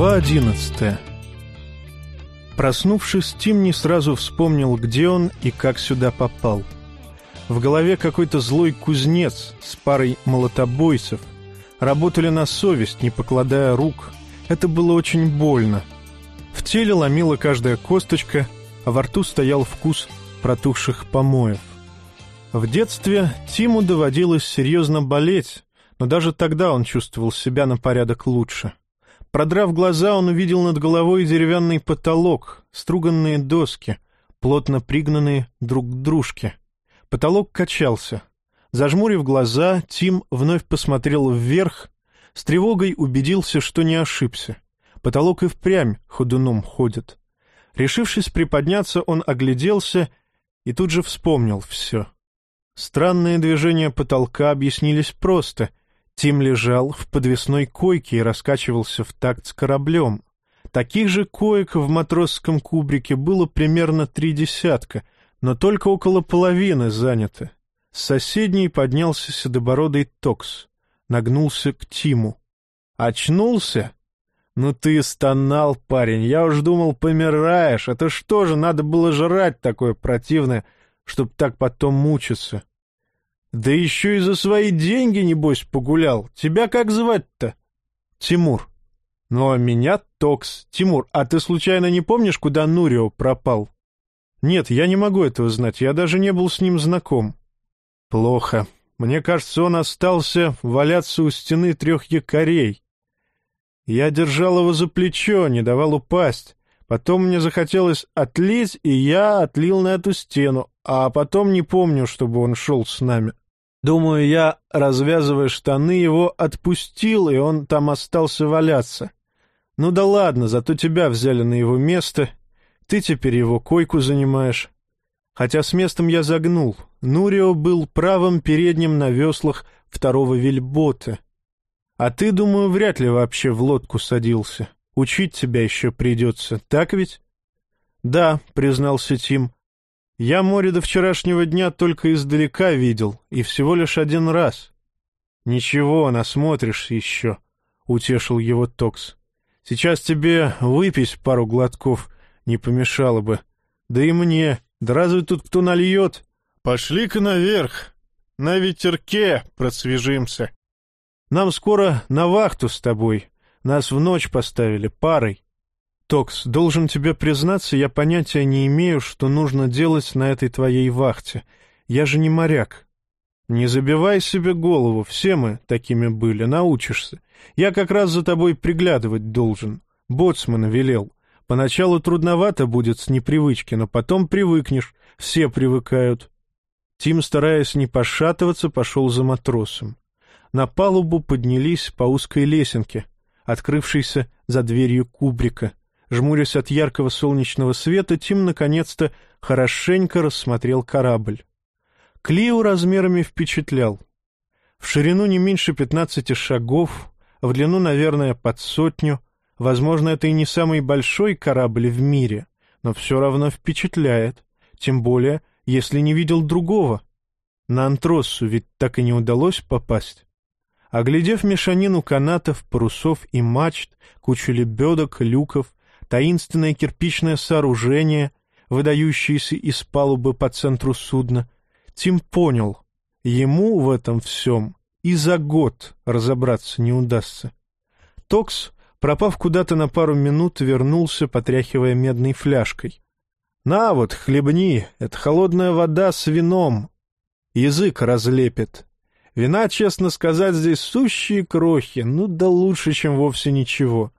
Глава одиннадцатая Проснувшись, Тим не сразу вспомнил, где он и как сюда попал. В голове какой-то злой кузнец с парой молотобойцев. Работали на совесть, не покладая рук. Это было очень больно. В теле ломила каждая косточка, а во рту стоял вкус протухших помоев. В детстве Тиму доводилось серьезно болеть, но даже тогда он чувствовал себя на порядок лучше. Продрав глаза, он увидел над головой деревянный потолок, струганные доски, плотно пригнанные друг к дружке. Потолок качался. Зажмурив глаза, Тим вновь посмотрел вверх, с тревогой убедился, что не ошибся. Потолок и впрямь ходуном ходит. Решившись приподняться, он огляделся и тут же вспомнил все. Странные движения потолка объяснились просто — Тим лежал в подвесной койке и раскачивался в такт с кораблем. Таких же коек в матросском кубрике было примерно три десятка, но только около половины заняты. С соседней поднялся седобородый Токс, нагнулся к Тиму. «Очнулся?» «Ну ты стонал, парень, я уж думал, помираешь. Это что же, надо было жрать такое противное, чтоб так потом мучиться?» Да еще и за свои деньги, небось, погулял. Тебя как звать-то? Тимур. Ну, а меня Токс. Тимур, а ты случайно не помнишь, куда Нурио пропал? Нет, я не могу этого знать, я даже не был с ним знаком. Плохо. Мне кажется, он остался валяться у стены трех якорей. Я держал его за плечо, не давал упасть. Потом мне захотелось отлить, и я отлил на эту стену, а потом не помню, чтобы он шел с нами. Думаю, я, развязывая штаны, его отпустил, и он там остался валяться. Ну да ладно, зато тебя взяли на его место, ты теперь его койку занимаешь. Хотя с местом я загнул. Нурио был правым передним на веслах второго вельбота. А ты, думаю, вряд ли вообще в лодку садился. Учить тебя еще придется, так ведь? — Да, — признался Тим, я море до вчерашнего дня только издалека видел, и всего лишь один раз. — Ничего, насмотришься еще, — утешил его Токс. — Сейчас тебе выпить пару глотков не помешало бы. Да и мне. Да разве тут кто нальет? Пошли-ка наверх. На ветерке просвежимся. Нам скоро на вахту с тобой. Нас в ночь поставили парой. «Токс, должен тебе признаться, я понятия не имею, что нужно делать на этой твоей вахте. Я же не моряк». «Не забивай себе голову, все мы такими были, научишься. Я как раз за тобой приглядывать должен. Боцман велел. Поначалу трудновато будет с непривычки, но потом привыкнешь, все привыкают». Тим, стараясь не пошатываться, пошел за матросом. На палубу поднялись по узкой лесенке, открывшейся за дверью кубрика — Жмурясь от яркого солнечного света, Тим наконец-то хорошенько рассмотрел корабль. Клио размерами впечатлял. В ширину не меньше пятнадцати шагов, в длину, наверное, под сотню. Возможно, это и не самый большой корабль в мире, но все равно впечатляет. Тем более, если не видел другого. На Антроссу ведь так и не удалось попасть. Оглядев мешанину канатов, парусов и мачт, кучу лебедок, люков, таинственное кирпичное сооружение, выдающееся из палубы по центру судна, Тим понял, ему в этом всем и за год разобраться не удастся. Токс, пропав куда-то на пару минут, вернулся, потряхивая медной фляжкой. «На вот, хлебни, это холодная вода с вином. Язык разлепит. Вина, честно сказать, здесь сущие крохи, ну да лучше, чем вовсе ничего.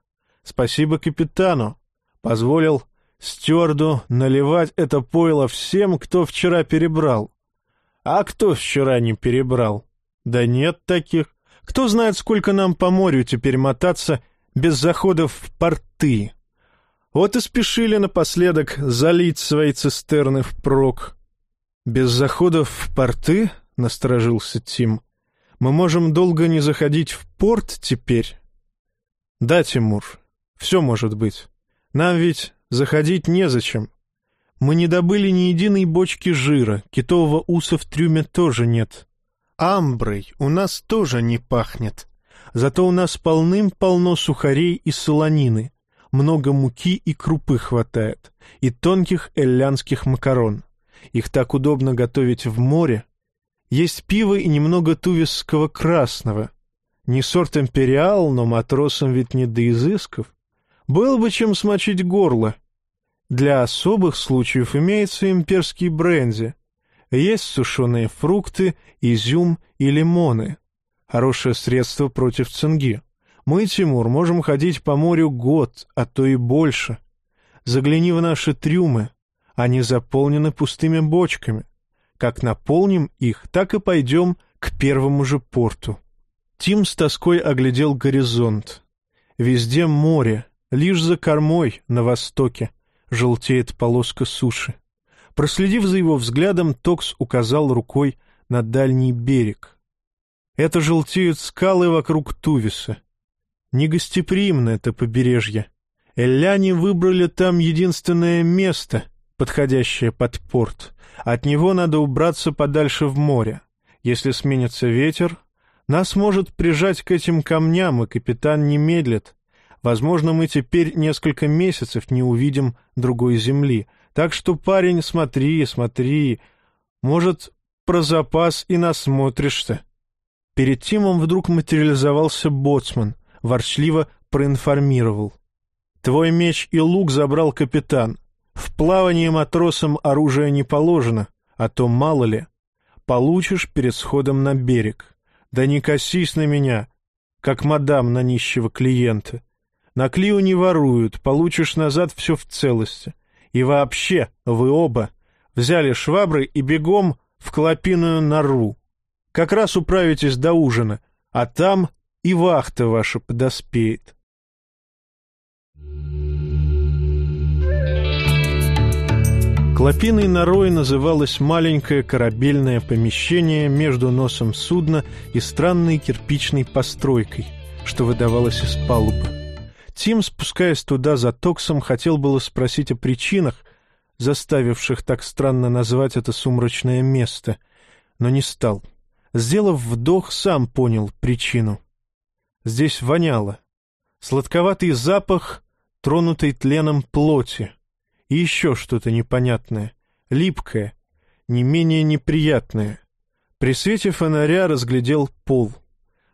Спасибо капитану позволил стюарду наливать это пойло всем, кто вчера перебрал. А кто вчера не перебрал? Да нет таких. Кто знает, сколько нам по морю теперь мотаться без заходов в порты. Вот и спешили напоследок залить свои цистерны впрок. «Без заходов в порты?» — насторожился Тим. «Мы можем долго не заходить в порт теперь?» «Да, Тимур, все может быть. Нам ведь заходить незачем. Мы не добыли ни единой бочки жира, китового уса в трюме тоже нет. Амброй у нас тоже не пахнет. Зато у нас полным-полно сухарей и солонины, много муки и крупы хватает, и тонких эллянских макарон. Их так удобно готовить в море. Есть пиво и немного тувесского красного. Не сорт империал, но матросам ведь не до изысков. Было бы чем смочить горло. Для особых случаев имеется имперский бренди. Есть сушеные фрукты, изюм и лимоны. Хорошее средство против цинги. Мы, Тимур, можем ходить по морю год, а то и больше. Загляни в наши трюмы. Они заполнены пустыми бочками. Как наполним их, так и пойдем к первому же порту. Тим с тоской оглядел горизонт. Везде море, лишь за кормой на востоке желтеет полоска суши. Проследив за его взглядом, Токс указал рукой на дальний берег. Это желтеют скалы вокруг Тувиса. Негостеприимно это побережье. Элляне выбрали там единственное место, подходящее под порт. От него надо убраться подальше в море. Если сменится ветер, нас может прижать к этим камням, и капитан не медлит. Возможно, мы теперь несколько месяцев не увидим другой земли. Так что, парень, смотри, смотри. Может, про запас и насмотришься. Перед Тимом вдруг материализовался боцман ворчливо проинформировал. «Твой меч и лук забрал капитан. В плавании матросам оружие не положено, а то мало ли. Получишь перед сходом на берег. Да не косись на меня, как мадам на нищего клиента. На Клио не воруют, получишь назад все в целости. И вообще, вы оба взяли швабры и бегом в клопиную нору. Как раз управитесь до ужина, а там и вахта ваша подоспеет. Клопиной норой называлось маленькое корабельное помещение между носом судна и странной кирпичной постройкой, что выдавалось из палубы. Тим, спускаясь туда за токсом, хотел было спросить о причинах, заставивших так странно назвать это сумрачное место, но не стал. Сделав вдох, сам понял причину — Здесь воняло. Сладковатый запах, тронутый тленом плоти. И еще что-то непонятное, липкое, не менее неприятное. При свете фонаря разглядел пол.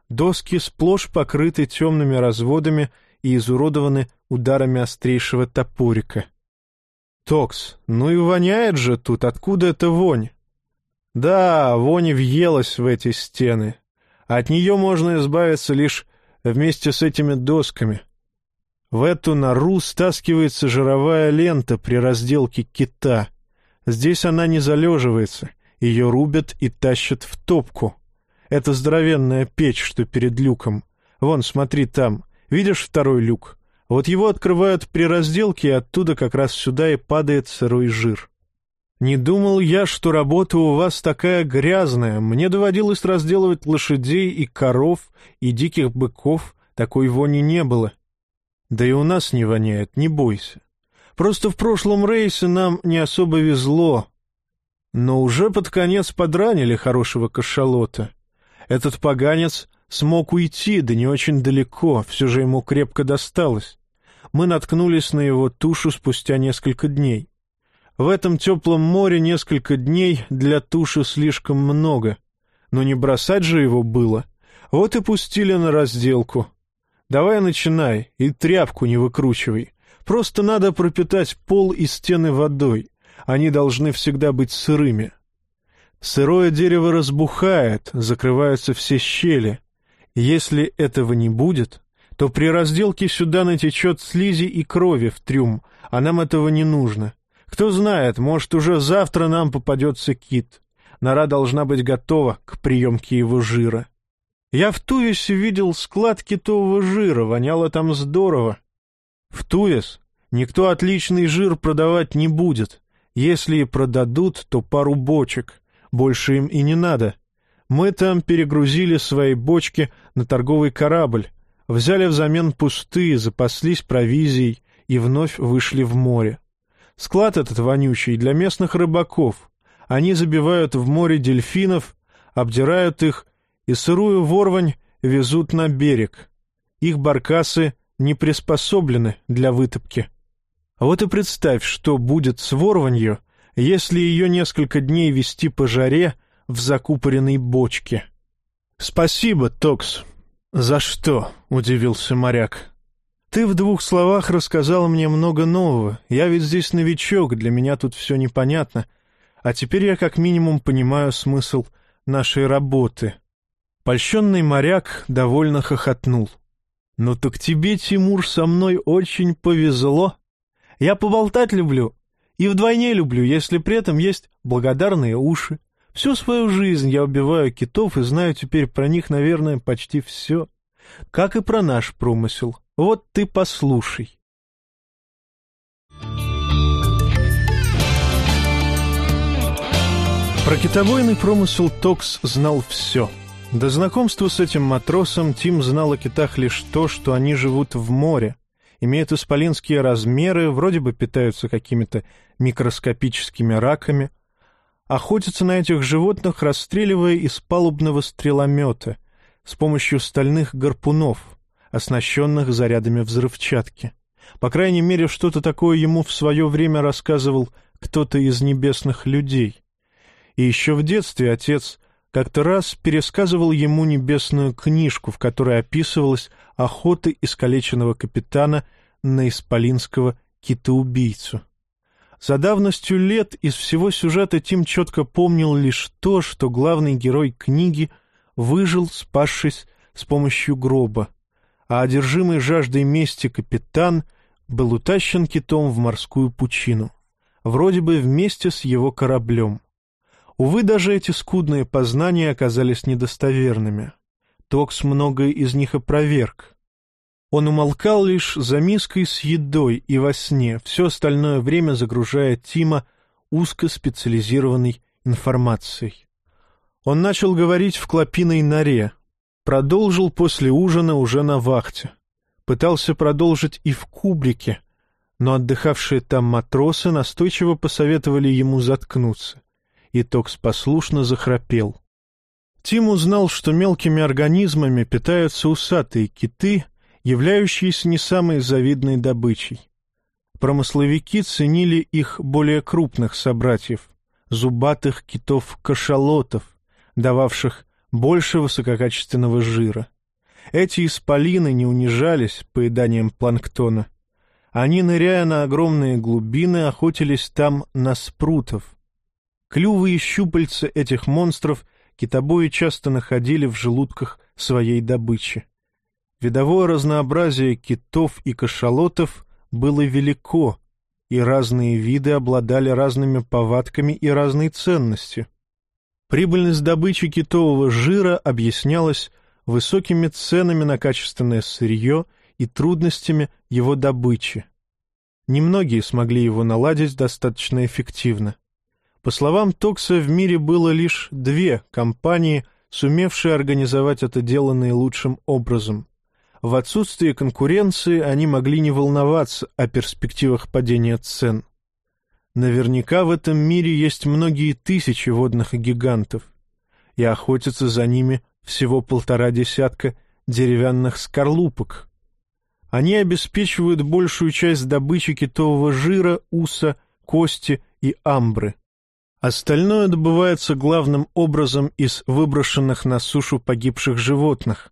Доски сплошь покрыты темными разводами и изуродованы ударами острейшего топорика. «Токс, ну и воняет же тут, откуда эта вонь?» «Да, вонь въелась в эти стены. От нее можно избавиться лишь вместе с этими досками. В эту нору стаскивается жировая лента при разделке кита. Здесь она не залеживается, ее рубят и тащат в топку. Это здоровенная печь, что перед люком. Вон, смотри там. Видишь второй люк? Вот его открывают при разделке, и оттуда как раз сюда и падает сырой жир. Не думал я, что работа у вас такая грязная. Мне доводилось разделывать лошадей и коров, и диких быков. Такой вони не было. Да и у нас не воняет, не бойся. Просто в прошлом рейсе нам не особо везло. Но уже под конец подранили хорошего кашалота. Этот поганец смог уйти, да не очень далеко, все же ему крепко досталось. Мы наткнулись на его тушу спустя несколько дней. В этом теплом море несколько дней для туши слишком много. Но не бросать же его было. Вот и пустили на разделку. Давай начинай, и тряпку не выкручивай. Просто надо пропитать пол и стены водой. Они должны всегда быть сырыми. Сырое дерево разбухает, закрываются все щели. Если этого не будет, то при разделке сюда натечет слизи и крови в трюм, а нам этого не нужно. Кто знает, может, уже завтра нам попадется кит. Нора должна быть готова к приемке его жира. Я в Туисе видел склад китового жира, воняло там здорово. В Туис никто отличный жир продавать не будет. Если и продадут, то пару бочек. Больше им и не надо. Мы там перегрузили свои бочки на торговый корабль, взяли взамен пустые, запаслись провизией и вновь вышли в море. Склад этот вонючий для местных рыбаков. Они забивают в море дельфинов, обдирают их, и сырую ворвань везут на берег. Их баркасы не приспособлены для вытопки. Вот и представь, что будет с ворванью, если ее несколько дней вести по жаре в закупоренной бочке. «Спасибо, Токс». «За что?» — удивился моряк. «Ты в двух словах рассказал мне много нового. Я ведь здесь новичок, для меня тут все непонятно. А теперь я как минимум понимаю смысл нашей работы». Польщенный моряк довольно хохотнул. «Ну так тебе, Тимур, со мной очень повезло. Я поболтать люблю, и вдвойне люблю, если при этом есть благодарные уши. Всю свою жизнь я убиваю китов и знаю теперь про них, наверное, почти все. Как и про наш промысел. Вот ты послушай. Про китобойный промысел Токс знал все. До знакомства с этим матросом Тим знал о китах лишь то, что они живут в море, имеют исполинские размеры, вроде бы питаются какими-то микроскопическими раками, охотятся на этих животных, расстреливая из палубного стреломета с помощью стальных гарпунов, оснащенных зарядами взрывчатки. По крайней мере, что-то такое ему в свое время рассказывал кто-то из небесных людей. И еще в детстве отец как-то раз пересказывал ему небесную книжку, в которой описывалась охота искалеченного капитана на исполинского китоубийцу. За давностью лет из всего сюжета Тим четко помнил лишь то, что главный герой книги выжил, спасшись с помощью гроба, а одержимый жаждой мести капитан был утащен китом в морскую пучину, вроде бы вместе с его кораблем. Увы, даже эти скудные познания оказались недостоверными. Токс многое из них опроверг. Он умолкал лишь за миской с едой и во сне, все остальное время загружая Тима узкоспециализированной информацией. Он начал говорить в клопиной норе, продолжил после ужина уже на вахте, пытался продолжить и в кубрике, но отдыхавшие там матросы настойчиво посоветовали ему заткнуться и Токс послушно захрапел. Тим узнал, что мелкими организмами питаются усатые киты, являющиеся не самой завидной добычей. Промысловики ценили их более крупных собратьев, зубатых китов-кашалотов, дававших больше высококачественного жира. Эти исполины не унижались поеданием планктона. Они, ныряя на огромные глубины, охотились там на спрутов, Клювы и щупальца этих монстров китобои часто находили в желудках своей добычи. Видовое разнообразие китов и кашалотов было велико, и разные виды обладали разными повадками и разной ценностью. Прибыльность добычи китового жира объяснялась высокими ценами на качественное сырье и трудностями его добычи. Немногие смогли его наладить достаточно эффективно. По словам Токса, в мире было лишь две компании, сумевшие организовать это дело наилучшим образом. В отсутствие конкуренции они могли не волноваться о перспективах падения цен. Наверняка в этом мире есть многие тысячи водных гигантов, и охотятся за ними всего полтора десятка деревянных скорлупок. Они обеспечивают большую часть добычи китового жира, уса, кости и амбры — Остальное добывается главным образом из выброшенных на сушу погибших животных.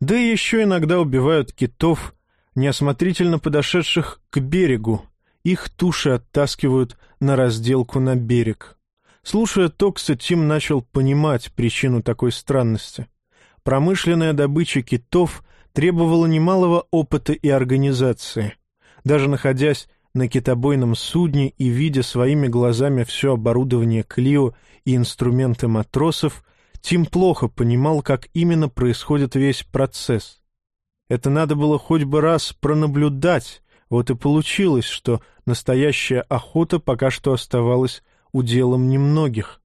Да и еще иногда убивают китов, неосмотрительно подошедших к берегу. Их туши оттаскивают на разделку на берег. Слушая Токса, Тим начал понимать причину такой странности. Промышленная добыча китов требовала немалого опыта и организации. Даже находясь на китобойном судне и видя своими глазами все оборудование Клио и инструменты матросов, Тим плохо понимал, как именно происходит весь процесс. Это надо было хоть бы раз пронаблюдать, вот и получилось, что настоящая охота пока что оставалась уделом немногих.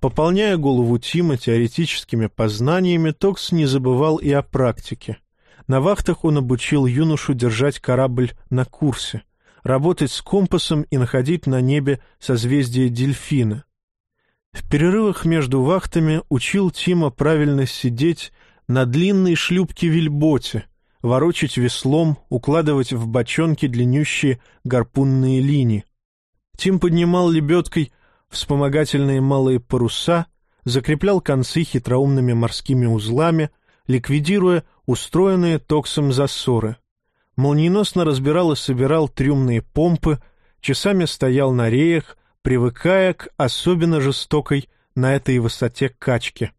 Пополняя голову Тима теоретическими познаниями, Токс не забывал и о практике. На вахтах он обучил юношу держать корабль на курсе — работать с компасом и находить на небе созвездие дельфина. В перерывах между вахтами учил Тима правильно сидеть на длинной шлюпке-вельботе, ворочать веслом, укладывать в бочонки длиннющие гарпунные линии. Тим поднимал лебедкой вспомогательные малые паруса, закреплял концы хитроумными морскими узлами, ликвидируя устроенные токсом засоры. Молниеносно разбирал и собирал трюмные помпы, часами стоял на реях, привыкая к особенно жестокой на этой высоте качке.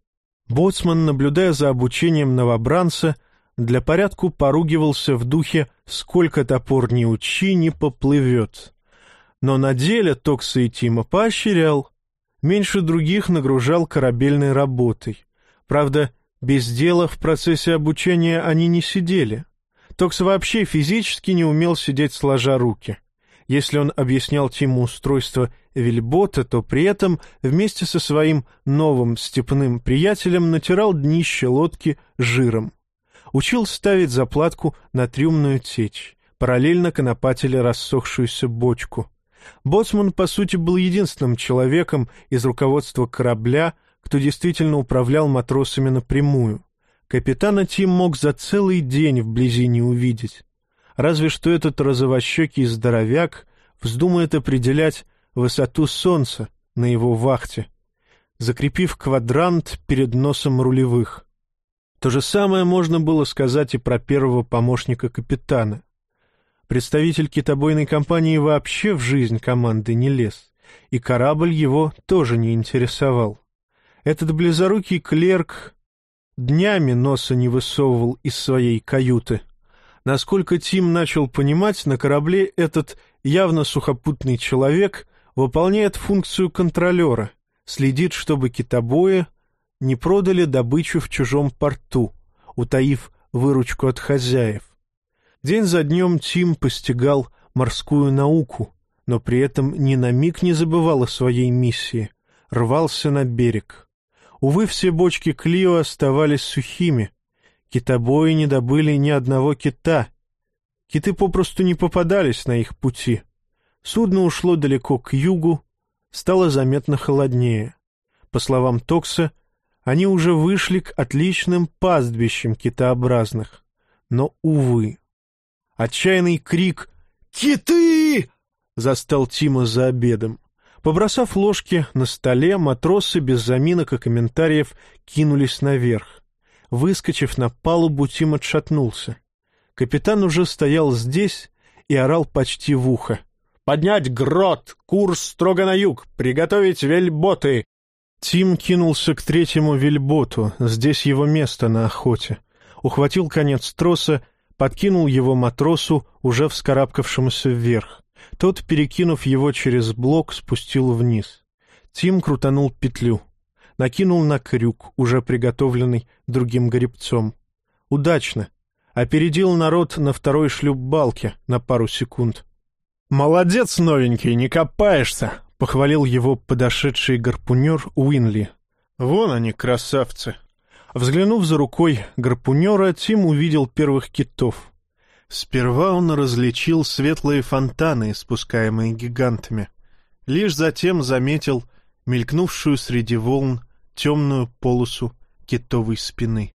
Боцман, наблюдая за обучением новобранца, для порядку поругивался в духе «сколько топор не учи, не поплывет». Но на деле Токса и Тима поощрял. Меньше других нагружал корабельной работой. Правда, без дела в процессе обучения они не сидели. Токс вообще физически не умел сидеть сложа руки. Если он объяснял Тиму устройство вельбота, то при этом вместе со своим новым степным приятелем натирал днище лодки жиром. Учил ставить заплатку на трюмную течь, параллельно конопатили рассохшуюся бочку. Боцман, по сути, был единственным человеком из руководства корабля, кто действительно управлял матросами напрямую. Капитана Тим мог за целый день вблизи не увидеть. Разве что этот розовощекий здоровяк вздумает определять высоту солнца на его вахте, закрепив квадрант перед носом рулевых. То же самое можно было сказать и про первого помощника капитана. Представитель китобойной компании вообще в жизнь команды не лез, и корабль его тоже не интересовал. Этот близорукий клерк днями носа не высовывал из своей каюты. Насколько Тим начал понимать, на корабле этот явно сухопутный человек выполняет функцию контролера, следит, чтобы китобои не продали добычу в чужом порту, утаив выручку от хозяев. День за днем Тим постигал морскую науку, но при этом ни на миг не забывал о своей миссии, рвался на берег. Увы, все бочки Клио оставались сухими. Китобои не добыли ни одного кита. Киты попросту не попадались на их пути. Судно ушло далеко к югу, стало заметно холоднее. По словам Токса, они уже вышли к отличным пастбищам китообразных. Но, увы, Отчаянный крик «Киты!» застал Тима за обедом. Побросав ложки на столе, матросы без заминок и комментариев кинулись наверх. Выскочив на палубу, Тим отшатнулся. Капитан уже стоял здесь и орал почти в ухо. «Поднять грот! Курс строго на юг! Приготовить вельботы!» Тим кинулся к третьему вельботу, здесь его место на охоте. Ухватил конец троса подкинул его матросу, уже вскарабкавшемуся вверх. Тот, перекинув его через блок, спустил вниз. Тим крутанул петлю. Накинул на крюк, уже приготовленный другим гребцом. Удачно. Опередил народ на второй шлюп-балке на пару секунд. «Молодец, новенький, не копаешься!» — похвалил его подошедший гарпунер Уинли. «Вон они, красавцы!» Взглянув за рукой гарпунера, Тим увидел первых китов. Сперва он различил светлые фонтаны, спускаемые гигантами. Лишь затем заметил мелькнувшую среди волн темную полосу китовой спины.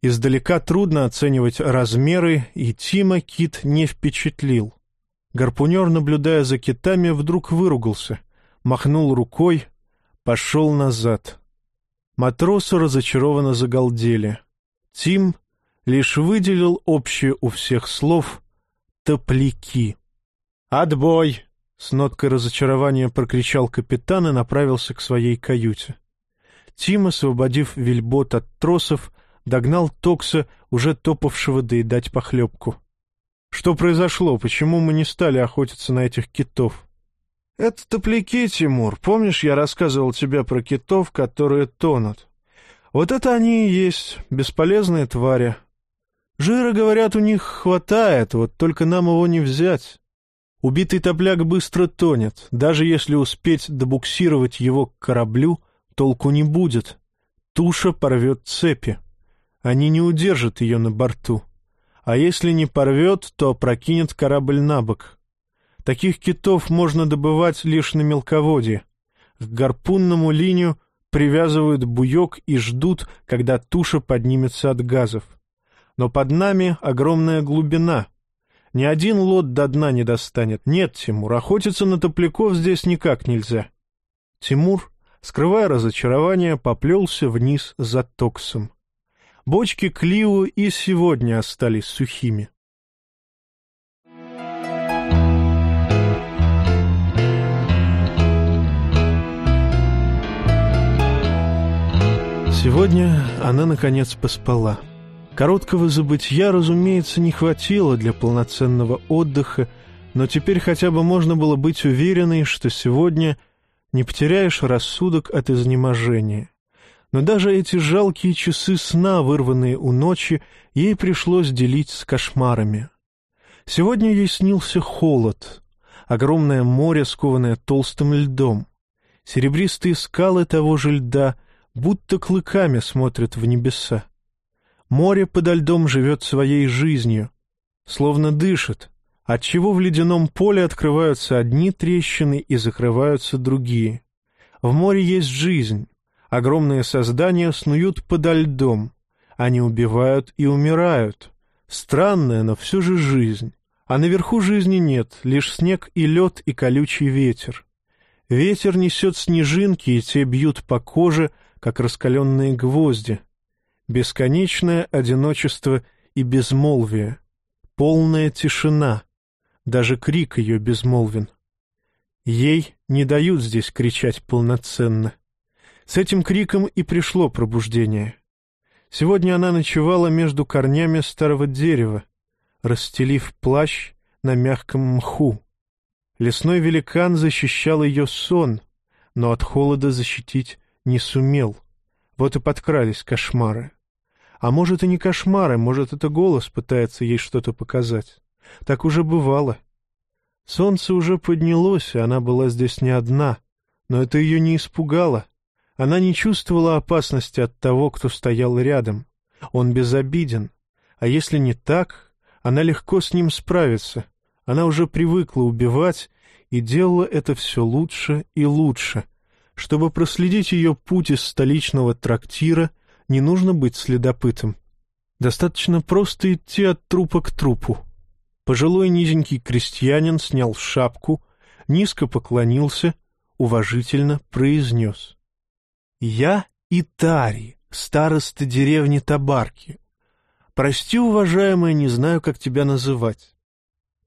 Издалека трудно оценивать размеры, и Тима кит не впечатлил. Гарпунер, наблюдая за китами, вдруг выругался, махнул рукой, пошел назад — Матросы разочарованно загалдели. Тим лишь выделил общее у всех слов «топляки». «Отбой!» — с ноткой разочарования прокричал капитан и направился к своей каюте. Тим, освободив вельбот от тросов, догнал Токса, уже топавшего доедать похлебку. «Что произошло? Почему мы не стали охотиться на этих китов?» «Это топляки, Тимур. Помнишь, я рассказывал тебе про китов, которые тонут? Вот это они и есть, бесполезные твари. Жира, говорят, у них хватает, вот только нам его не взять. Убитый топляк быстро тонет. Даже если успеть добуксировать его к кораблю, толку не будет. Туша порвет цепи. Они не удержат ее на борту. А если не порвет, то прокинет корабль на бок». Таких китов можно добывать лишь на мелководье. К гарпунному линию привязывают буек и ждут, когда туша поднимется от газов. Но под нами огромная глубина. Ни один лот до дна не достанет. Нет, Тимур, охотиться на топляков здесь никак нельзя. Тимур, скрывая разочарование, поплелся вниз за токсом. Бочки Клио и сегодня остались сухими. Сегодня она, наконец, поспала. Короткого забытья, разумеется, не хватило для полноценного отдыха, но теперь хотя бы можно было быть уверенной, что сегодня не потеряешь рассудок от изнеможения. Но даже эти жалкие часы сна, вырванные у ночи, ей пришлось делить с кошмарами. Сегодня ей снился холод, огромное море, скованное толстым льдом, серебристые скалы того же льда — будто клыками смотрят в небеса. Море подо льдом живет своей жизнью, словно дышит, отчего в ледяном поле открываются одни трещины и закрываются другие. В море есть жизнь, огромные создания снуют подо льдом, они убивают и умирают. Странная, но все же жизнь. А наверху жизни нет, лишь снег и лед и колючий ветер. Ветер несет снежинки, и те бьют по коже, как раскаленные гвозди, бесконечное одиночество и безмолвие, полная тишина, даже крик ее безмолвен. Ей не дают здесь кричать полноценно. С этим криком и пришло пробуждение. Сегодня она ночевала между корнями старого дерева, расстелив плащ на мягком мху. Лесной великан защищал ее сон, но от холода защитить не сумел. Вот и подкрались кошмары. А может, и не кошмары, может, это голос пытается ей что-то показать. Так уже бывало. Солнце уже поднялось, и она была здесь не одна, но это ее не испугало. Она не чувствовала опасности от того, кто стоял рядом. Он безобиден. А если не так, она легко с ним справится. Она уже привыкла убивать и делала это все лучше и лучше — чтобы проследить ее путь из столичного трактира, не нужно быть следопытом. Достаточно просто идти от трупа к трупу. Пожилой низенький крестьянин снял шапку, низко поклонился, уважительно произнес. «Я Итари, староста деревни Табарки. Прости, уважаемая, не знаю, как тебя называть.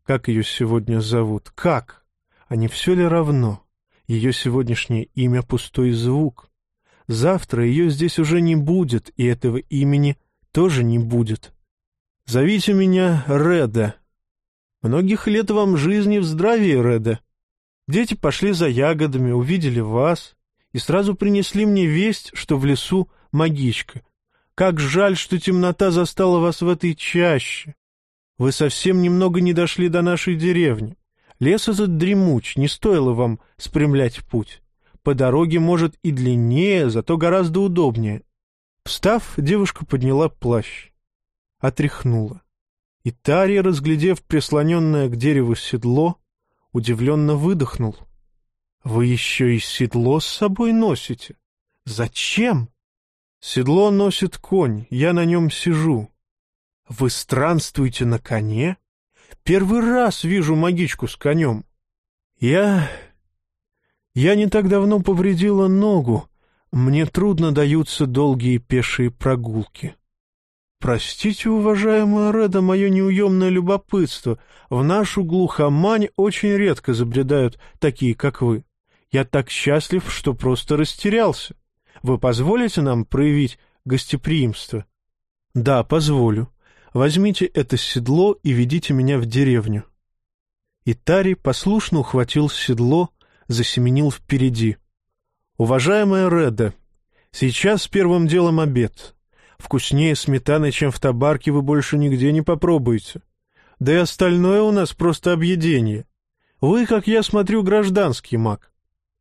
Как ее сегодня зовут? Как? А не все ли равно?» Ее сегодняшнее имя — пустой звук. Завтра ее здесь уже не будет, и этого имени тоже не будет. Зовите меня Реда. Многих лет вам жизни в здравии, Реда. Дети пошли за ягодами, увидели вас и сразу принесли мне весть, что в лесу магичка. Как жаль, что темнота застала вас в этой чаще. Вы совсем немного не дошли до нашей деревни. Лес этот дремуч, не стоило вам спрямлять путь. По дороге, может, и длиннее, зато гораздо удобнее. Встав, девушка подняла плащ. Отряхнула. И Тария, разглядев прислоненное к дереву седло, удивленно выдохнул. — Вы еще и седло с собой носите? Зачем? — Седло носит конь, я на нем сижу. — Вы странствуете на коне? Первый раз вижу магичку с конем. Я... Я не так давно повредила ногу. Мне трудно даются долгие пешие прогулки. Простите, уважаемая Реда, мое неуемное любопытство. В нашу глухомань очень редко забредают такие, как вы. Я так счастлив, что просто растерялся. Вы позволите нам проявить гостеприимство? — Да, позволю. Возьмите это седло и ведите меня в деревню. И Тари послушно ухватил седло, засеменил впереди. Уважаемая Реда, сейчас первым делом обед. Вкуснее сметаны, чем в табарке, вы больше нигде не попробуете. Да и остальное у нас просто объедение. Вы, как я смотрю, гражданский маг.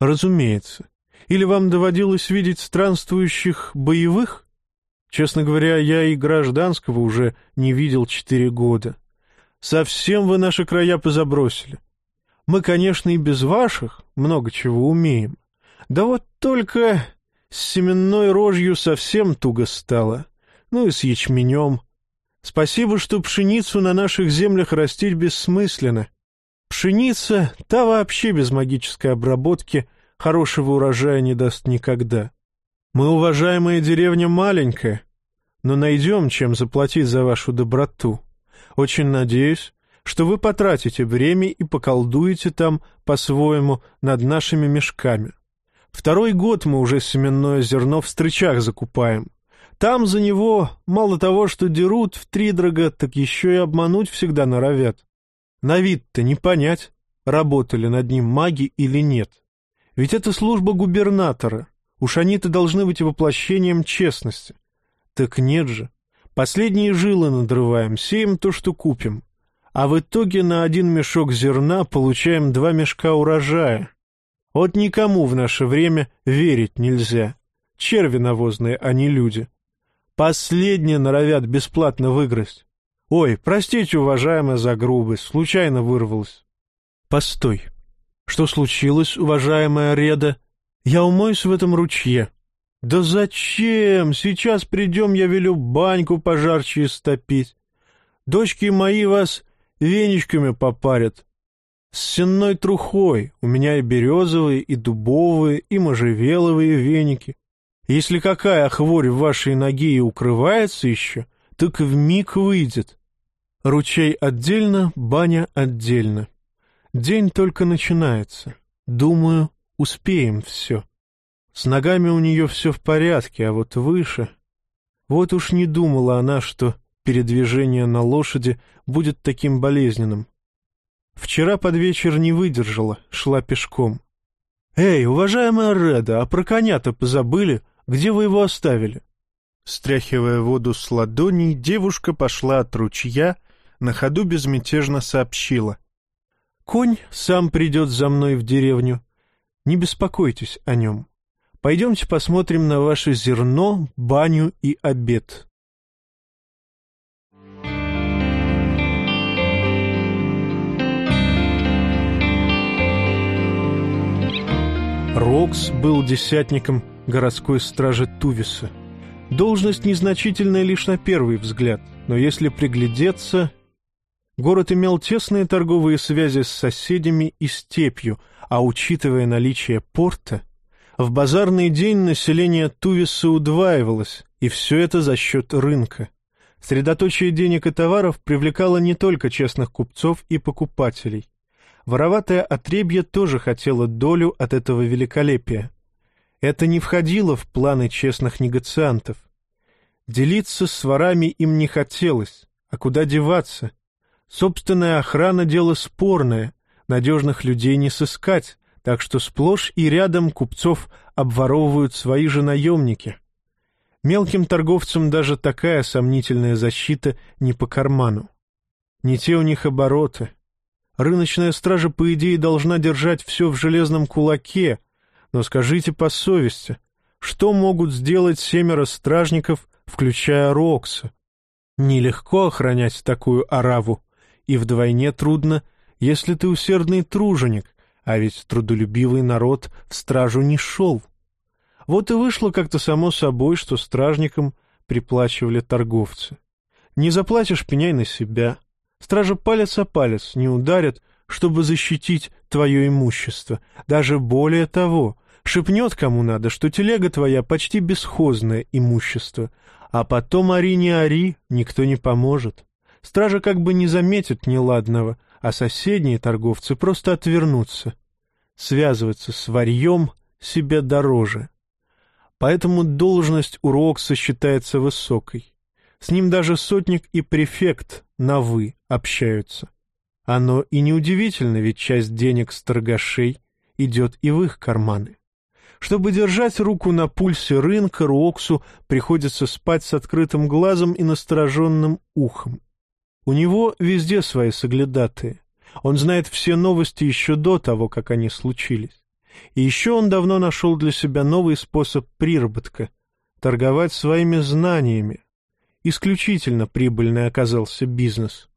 Разумеется. Или вам доводилось видеть странствующих боевых? Честно говоря, я и гражданского уже не видел четыре года. Совсем вы наши края позабросили. Мы, конечно, и без ваших много чего умеем. Да вот только С семенной рожью совсем туго стало. Ну и с ячменем. Спасибо, что пшеницу на наших землях растить бессмысленно. Пшеница, та вообще без магической обработки, хорошего урожая не даст никогда. Мы, уважаемая деревня, маленькая, но найдем, чем заплатить за вашу доброту. Очень надеюсь, что вы потратите время и поколдуете там по-своему над нашими мешками. Второй год мы уже семенное зерно в стрычах закупаем. Там за него мало того, что дерут в втридорога, так еще и обмануть всегда норовят. На вид-то не понять, работали над ним маги или нет. Ведь это служба губернатора. Уж они-то должны быть воплощением честности. Так нет же. Последние жилы надрываем, сеем то, что купим. А в итоге на один мешок зерна получаем два мешка урожая. Вот никому в наше время верить нельзя. Черви навозные, а не люди. Последние норовят бесплатно выиграть. Ой, простите, уважаемая, за грубость, случайно вырвалась. Постой. Что случилось, уважаемая Реда? Я умоюсь в этом ручье. Да зачем? Сейчас придем, я велю баньку пожарче истопить. Дочки мои вас веничками попарят. С сенной трухой у меня и березовые, и дубовые, и можжевеловые веники. Если какая хворь в вашей ноге и укрывается еще, так в миг выйдет. Ручей отдельно, баня отдельно. День только начинается. Думаю, успеем все. С ногами у нее все в порядке, а вот выше... Вот уж не думала она, что передвижение на лошади будет таким болезненным. Вчера под вечер не выдержала, шла пешком. «Эй, уважаемая Реда, а про коня-то позабыли? Где вы его оставили?» Стряхивая воду с ладоней, девушка пошла от ручья, на ходу безмятежно сообщила. «Конь сам придет за мной в деревню. Не беспокойтесь о нем. Пойдемте посмотрим на ваше зерно, баню и обед. Рокс был десятником городской стражи Тувиса. Должность незначительная лишь на первый взгляд, но если приглядеться... Город имел тесные торговые связи с соседями и степью, а учитывая наличие порта, в базарный день население Тувиса удваивалось, и все это за счет рынка. Средоточие денег и товаров привлекало не только честных купцов и покупателей. Вороватое отребье тоже хотело долю от этого великолепия. Это не входило в планы честных негациантов. Делиться с ворами им не хотелось, а куда деваться? Собственная охрана — дело спорное, надежных людей не сыскать, так что сплошь и рядом купцов обворовывают свои же наемники. Мелким торговцам даже такая сомнительная защита не по карману. Не те у них обороты — Рыночная стража, по идее, должна держать все в железном кулаке, но скажите по совести, что могут сделать семеро стражников, включая Рокса? Нелегко охранять такую ораву, и вдвойне трудно, если ты усердный труженик, а ведь трудолюбивый народ в стражу не шел. Вот и вышло как-то само собой, что стражникам приплачивали торговцы. Не заплатишь — пеняй на себя. Стража палец о палец не ударят, чтобы защитить твое имущество. Даже более того, шепнет кому надо, что телега твоя почти бесхозное имущество, а потом ори не ори, никто не поможет. Стража как бы не заметит неладного, а соседние торговцы просто отвернутся. Связываться с варьем себе дороже. Поэтому должность у Рокса считается высокой. С ним даже сотник и префект на «вы» общаются. Оно и неудивительно, ведь часть денег с торгашей идет и в их карманы. Чтобы держать руку на пульсе рынка, Руоксу приходится спать с открытым глазом и настороженным ухом. У него везде свои соглядатые. Он знает все новости еще до того, как они случились. И еще он давно нашел для себя новый способ приработка — торговать своими знаниями, исключительно прибыльный оказался бизнес.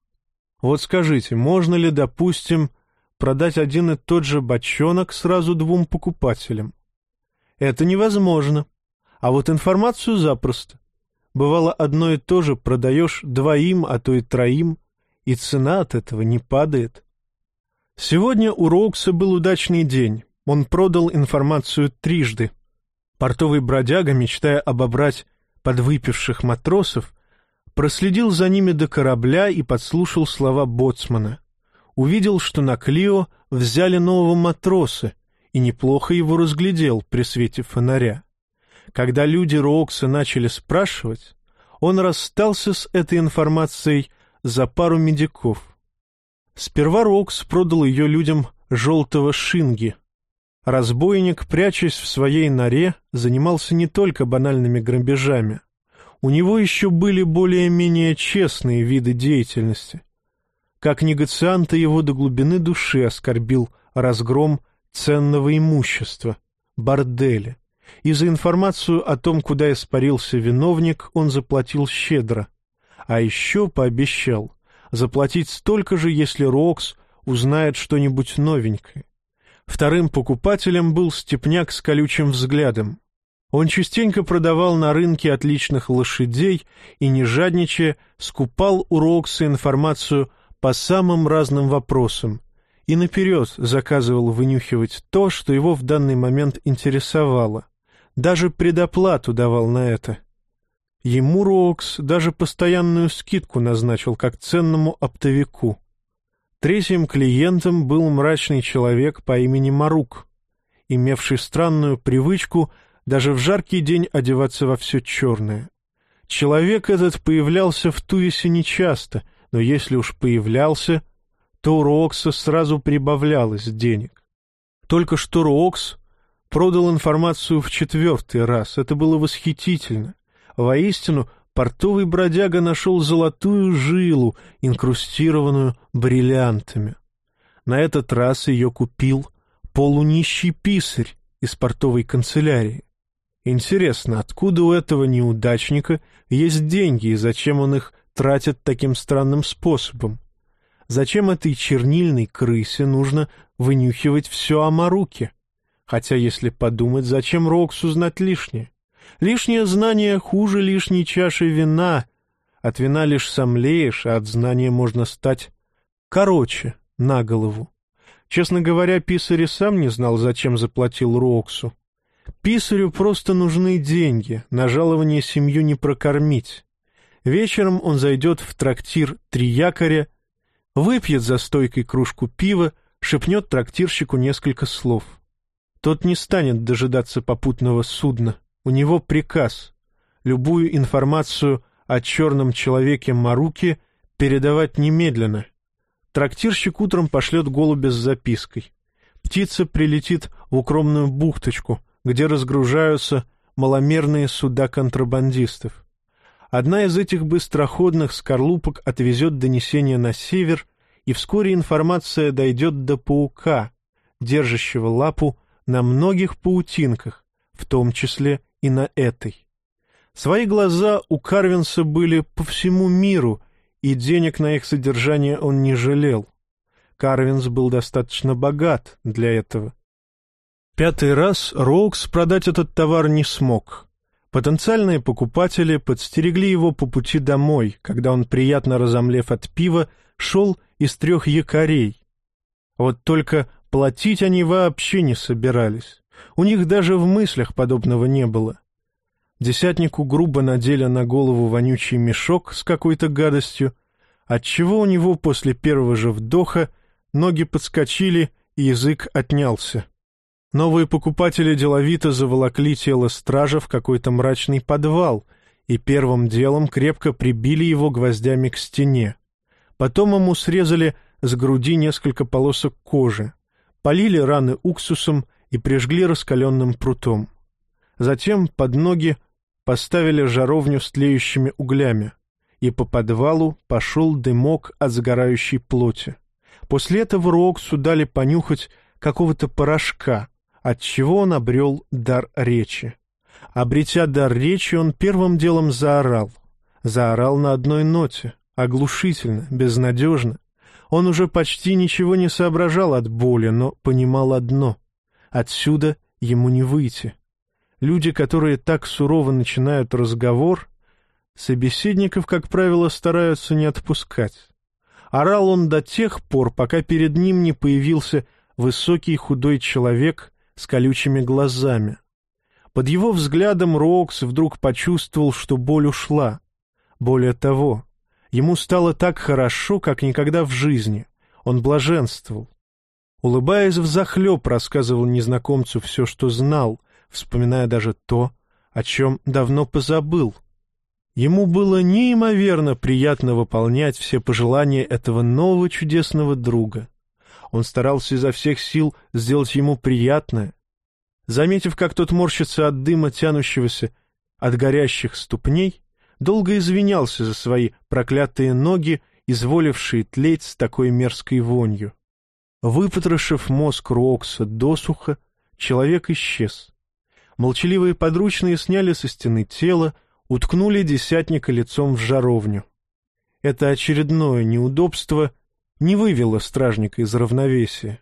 Вот скажите, можно ли, допустим, продать один и тот же бочонок сразу двум покупателям? Это невозможно. А вот информацию запросто. Бывало, одно и то же продаешь двоим, а то и троим, и цена от этого не падает. Сегодня у Роукса был удачный день. Он продал информацию трижды. Портовый бродяга, мечтая обобрать подвыпивших матросов, проследил за ними до корабля и подслушал слова боцмана. Увидел, что на Клио взяли нового матроса, и неплохо его разглядел при свете фонаря. Когда люди Роукса начали спрашивать, он расстался с этой информацией за пару медиков. Сперва Роукс продал ее людям желтого шинги. Разбойник, прячась в своей норе, занимался не только банальными грабежами. У него еще были более-менее честные виды деятельности. Как негацианта его до глубины души оскорбил разгром ценного имущества, борделя. И за информацию о том, куда испарился виновник, он заплатил щедро. А еще пообещал заплатить столько же, если Рокс узнает что-нибудь новенькое. Вторым покупателем был степняк с колючим взглядом. Он частенько продавал на рынке отличных лошадей и, не жадничая, скупал у Рокса информацию по самым разным вопросам и наперед заказывал вынюхивать то, что его в данный момент интересовало. Даже предоплату давал на это. Ему Роукс даже постоянную скидку назначил как ценному оптовику. Третьим клиентом был мрачный человек по имени Марук, имевший странную привычку даже в жаркий день одеваться во все черное. Человек этот появлялся в Туисе нечасто, но если уж появлялся, то у Роокса сразу прибавлялось денег. Только что Роокс продал информацию в четвертый раз. Это было восхитительно. Воистину, портовый бродяга нашел золотую жилу, инкрустированную бриллиантами. На этот раз ее купил полунищий писарь из портовой канцелярии. Интересно, откуда у этого неудачника есть деньги и зачем он их тратит таким странным способом? Зачем этой чернильной крысе нужно вынюхивать все о Маруке? Хотя, если подумать, зачем Роксу знать лишнее? Лишнее знание хуже лишней чаши вина. От вина лишь сомлеешь, а от знания можно стать короче на голову. Честно говоря, писарь сам не знал, зачем заплатил Роксу. Писарю просто нужны деньги, на жалование семью не прокормить. Вечером он зайдет в трактир «Три якоря», выпьет за стойкой кружку пива, шепнет трактирщику несколько слов. Тот не станет дожидаться попутного судна. У него приказ — любую информацию о черном человеке Маруке передавать немедленно. Трактирщик утром пошлет голубя с запиской. Птица прилетит в укромную бухточку, где разгружаются маломерные суда контрабандистов. Одна из этих быстроходных скорлупок отвезет донесение на север, и вскоре информация дойдет до паука, держащего лапу на многих паутинках, в том числе и на этой. Свои глаза у Карвинса были по всему миру, и денег на их содержание он не жалел. Карвинс был достаточно богат для этого. Пятый раз Роукс продать этот товар не смог. Потенциальные покупатели подстерегли его по пути домой, когда он, приятно разомлев от пива, шел из трех якорей. Вот только платить они вообще не собирались. У них даже в мыслях подобного не было. Десятнику грубо надели на голову вонючий мешок с какой-то гадостью, отчего у него после первого же вдоха ноги подскочили и язык отнялся. Новые покупатели деловито заволокли тело стража в какой-то мрачный подвал и первым делом крепко прибили его гвоздями к стене. Потом ему срезали с груди несколько полосок кожи, полили раны уксусом и прижгли раскаленным прутом. Затем под ноги поставили жаровню с тлеющими углями, и по подвалу пошел дымок от сгорающей плоти. После этого Рооксу дали понюхать какого-то порошка, от чего он обрел дар речи. Обретя дар речи, он первым делом заорал. Заорал на одной ноте, оглушительно, безнадежно. Он уже почти ничего не соображал от боли, но понимал одно — отсюда ему не выйти. люди, которые так сурово начинают разговор, собеседников, как правило, стараются не отпускать. Орал он до тех пор, пока перед ним не появился высокий худой человек с колючими глазами. Под его взглядом Рокс вдруг почувствовал, что боль ушла. Более того, ему стало так хорошо, как никогда в жизни. Он блаженствовал. Улыбаясь взахлеб, рассказывал незнакомцу все, что знал, вспоминая даже то, о чем давно позабыл. Ему было неимоверно приятно выполнять все пожелания этого нового чудесного друга. Он старался изо всех сил сделать ему приятное. Заметив, как тот морщится от дыма, тянущегося от горящих ступней, долго извинялся за свои проклятые ноги, изволившие тлеть с такой мерзкой вонью. Выпотрошив мозг Рокса досуха, человек исчез. Молчаливые подручные сняли со стены тело, уткнули десятника лицом в жаровню. Это очередное неудобство не вывело стражника из равновесия.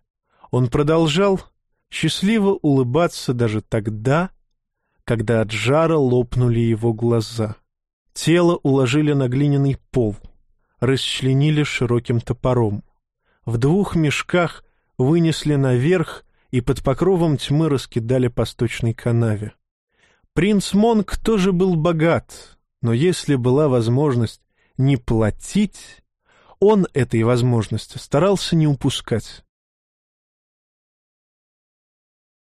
Он продолжал счастливо улыбаться даже тогда, когда от жара лопнули его глаза. Тело уложили на глиняный пол, расчленили широким топором. В двух мешках вынесли наверх и под покровом тьмы раскидали по сточной канаве. Принц Монг тоже был богат, но если была возможность не платить, он этой возможности старался не упускать.